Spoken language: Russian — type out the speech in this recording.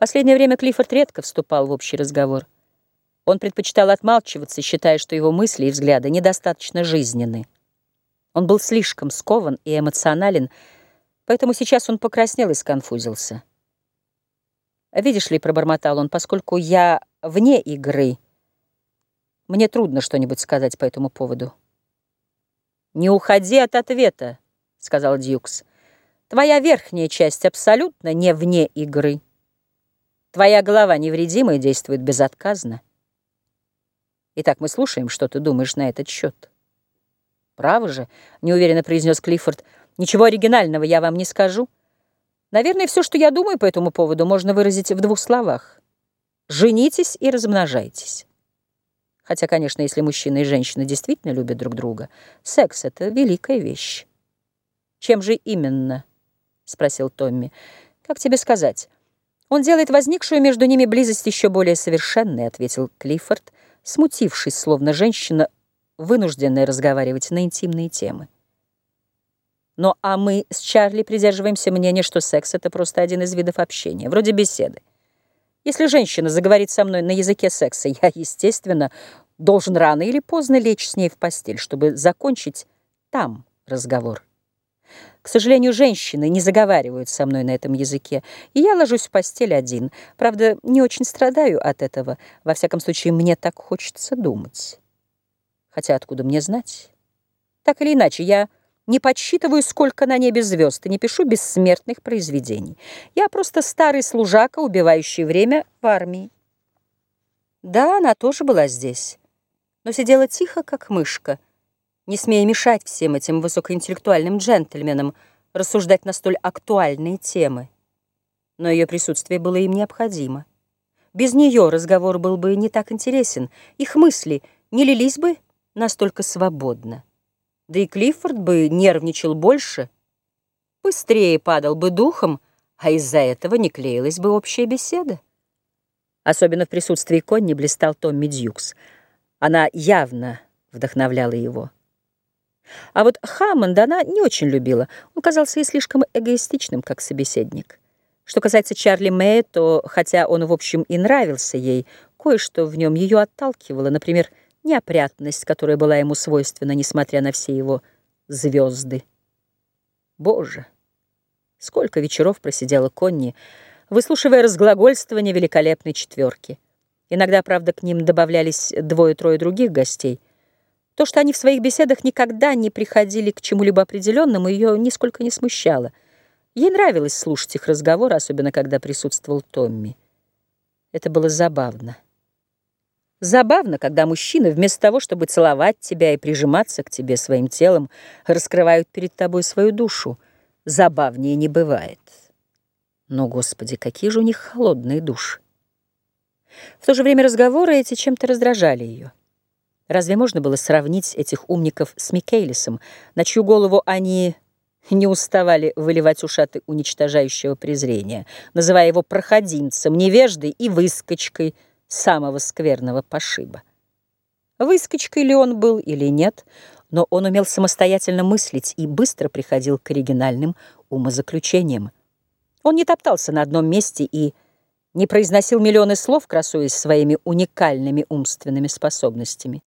Последнее время Клиффорд редко вступал в общий разговор. Он предпочитал отмалчиваться, считая, что его мысли и взгляды недостаточно жизненны. Он был слишком скован и эмоционален, поэтому сейчас он покраснел и сконфузился. «Видишь ли», — пробормотал он, — «поскольку я вне игры, мне трудно что-нибудь сказать по этому поводу». «Не уходи от ответа», — сказал Дьюкс. «Твоя верхняя часть абсолютно не вне игры». Твоя голова невредима и действует безотказно. Итак, мы слушаем, что ты думаешь на этот счет. Право же, неуверенно произнес Клиффорд. Ничего оригинального я вам не скажу. Наверное, все, что я думаю по этому поводу, можно выразить в двух словах. Женитесь и размножайтесь. Хотя, конечно, если мужчина и женщина действительно любят друг друга, секс — это великая вещь. «Чем же именно?» — спросил Томми. «Как тебе сказать?» «Он делает возникшую между ними близость еще более совершенной», — ответил Клиффорд, смутившись, словно женщина, вынужденная разговаривать на интимные темы. «Но а мы с Чарли придерживаемся мнения, что секс — это просто один из видов общения, вроде беседы. Если женщина заговорит со мной на языке секса, я, естественно, должен рано или поздно лечь с ней в постель, чтобы закончить там разговор». К сожалению, женщины не заговаривают со мной на этом языке, и я ложусь в постель один. Правда, не очень страдаю от этого. Во всяком случае, мне так хочется думать. Хотя откуда мне знать? Так или иначе, я не подсчитываю, сколько на небе звезд, и не пишу бессмертных произведений. Я просто старый служака, убивающий время в армии. Да, она тоже была здесь, но сидела тихо, как мышка — не смея мешать всем этим высокоинтеллектуальным джентльменам рассуждать на столь актуальные темы. Но ее присутствие было им необходимо. Без нее разговор был бы не так интересен, их мысли не лились бы настолько свободно. Да и Клиффорд бы нервничал больше, быстрее падал бы духом, а из-за этого не клеилась бы общая беседа. Особенно в присутствии Конни блистал Томми Дьюкс. Она явно вдохновляла его. А вот Хаммонда она не очень любила. Он казался ей слишком эгоистичным, как собеседник. Что касается Чарли Мэй, то, хотя он, в общем, и нравился ей, кое-что в нем ее отталкивало, например, неопрятность, которая была ему свойственна, несмотря на все его звезды. Боже! Сколько вечеров просидела Конни, выслушивая разглагольствование великолепной четверки. Иногда, правда, к ним добавлялись двое-трое других гостей — то, что они в своих беседах никогда не приходили к чему-либо определенному, ее нисколько не смущало. Ей нравилось слушать их разговоры, особенно когда присутствовал Томми. Это было забавно. Забавно, когда мужчины, вместо того, чтобы целовать тебя и прижиматься к тебе своим телом, раскрывают перед тобой свою душу. Забавнее не бывает. Но, Господи, какие же у них холодные души. В то же время разговоры эти чем-то раздражали ее. Разве можно было сравнить этих умников с Микелисом, на чью голову они не уставали выливать ушаты уничтожающего презрения, называя его проходимцем, невеждой и выскочкой самого скверного пошиба? Выскочкой ли он был или нет, но он умел самостоятельно мыслить и быстро приходил к оригинальным умозаключениям. Он не топтался на одном месте и не произносил миллионы слов, красуясь своими уникальными умственными способностями.